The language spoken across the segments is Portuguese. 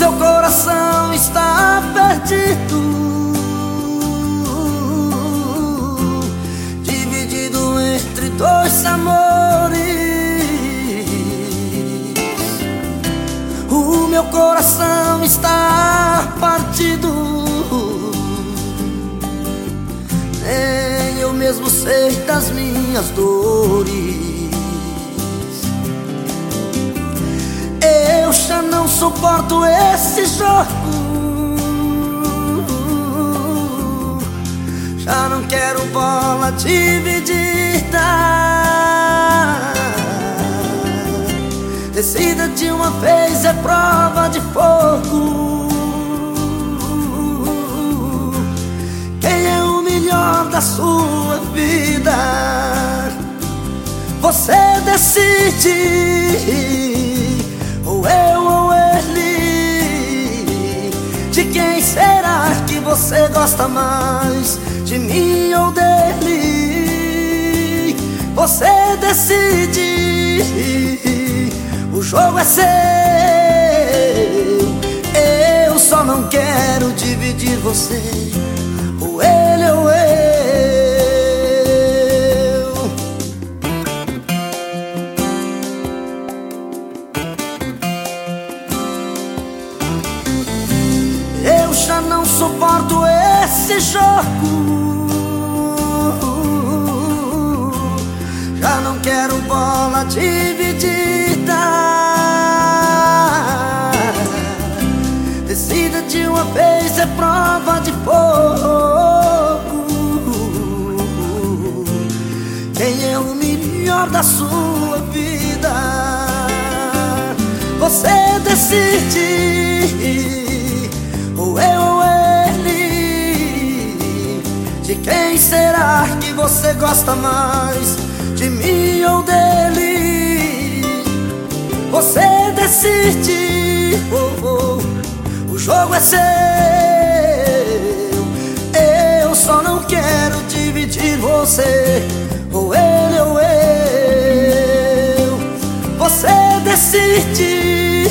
seu coração está perdido. Dividido entre dois amores. O meu coração está partido. Nem eu mesmo sei das minhas dores. Já não jogo Já não quero bola dividida Decida de uma vez, é prova de fogo. Quem é o melhor da sua vida? Você decide. Ou eu você gosta mais? De mim ou dele? Você decide O jogo é seu Eu só não quero dividir você jogo. Já não quero bola dividida. Decida de uma vez, é prova de fogo. Quem é o melhor da sua vida? Você decide você gosta mais? De mim ou dele? Você decide oh, oh, O jogo é seu Eu só não quero dividir você Ou ele ou eu Você decide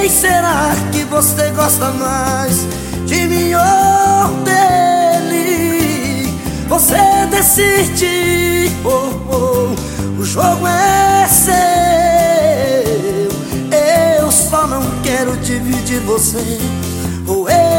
quem será que você gosta mais? De mim ou dele? Você decide, oh, oh, o jogo é seu Eu só não quero dividir você Ou eu